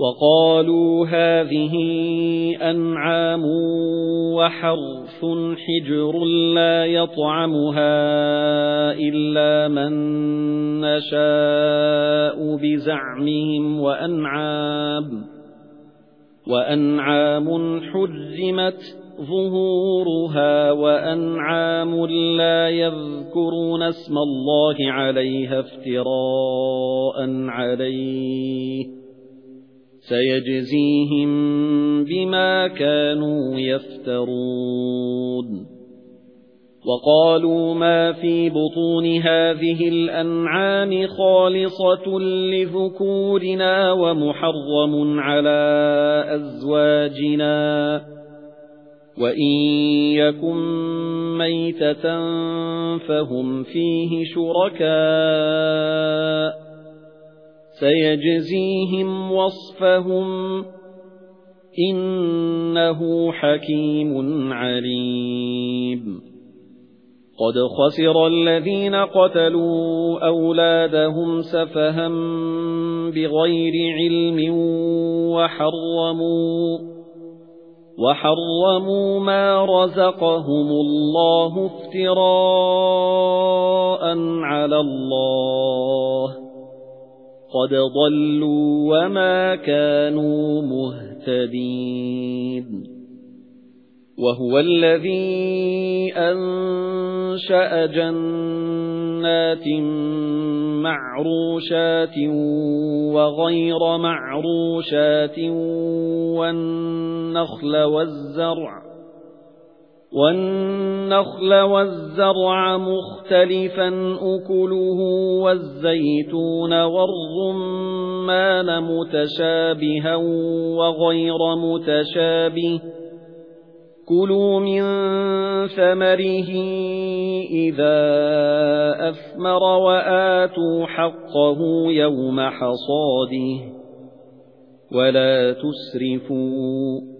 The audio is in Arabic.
وَقَالُوا هَذِهِ أَنْعَامٌ وَحَرْثٌ حِجْرٌ لَّا يَطْعَمُهَا إِلَّا مَن نَّشَاءُ بِزَعْمِهِمْ وَأَنْعَامٌ وَأَنْعَامٌ حُرِّمَتْ ظُهُورُهَا وَأَنْعَامٌ لَّا يَذْكُرُونَ اسْمَ اللَّهِ عَلَيْهَا افْتِرَاءً عَلَيْهِ سَيَجْزِيهِم بِمَا كَانُوا يَفْتَرُونَ. وَقَالُوا مَا فِي بُطُونِ هَذِهِ الْأَنْعَامِ خَالِصَةٌ لِذُكُورِنَا وَمُحَرَّمٌ عَلَى أَزْوَاجِنَا. وَإِن يَكُن مَّيْتَةً فَهُمْ فِيهِ شُرَكَاءُ. سَيَجْزِيهِمْ وَصْفَهُمْ إِنَّهُ حَكِيمٌ عَلِيمٌ. قَدْ خَسِرَ الَّذِينَ قَتَلُوا أَوْلَادَهُمْ سَفَهًا بِغَيْرِ عِلْمٍ وَحَرَّمُوا وَحَرَّمُوا مَا رَزَقَهُمُ اللَّهُ افْتِرَاءً عَلَى اللَّهِ. قَدْ ضَلُّوا وَمَا كَانُوا مُهْتَدِينَ وَهُوَ الَّذِي أَنشَأَ جَنَّاتٍ مَّعْرُوشَاتٍ وَغَيْرَ مَعْرُوشَاتٍ وَالنَّخْلَ وَالزَّرْعَ وَالنَّخْلَ وَالزَّرْعَ مُخْتَلِفًا أُكُلُهُ وَالزَّيْتُونَ وَالرُّمَّانَ مُتَشَابِهًا وَغَيْرَ مُتَشَابِهٍ. كُلُوا مِن ثَمَرِهِ إِذَا أَثْمَرَ وَآتُوا حَقَّهُ يَوْمَ حَصَادِهِ. وَلَا تُسْرِفُوا